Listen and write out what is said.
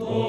Oh.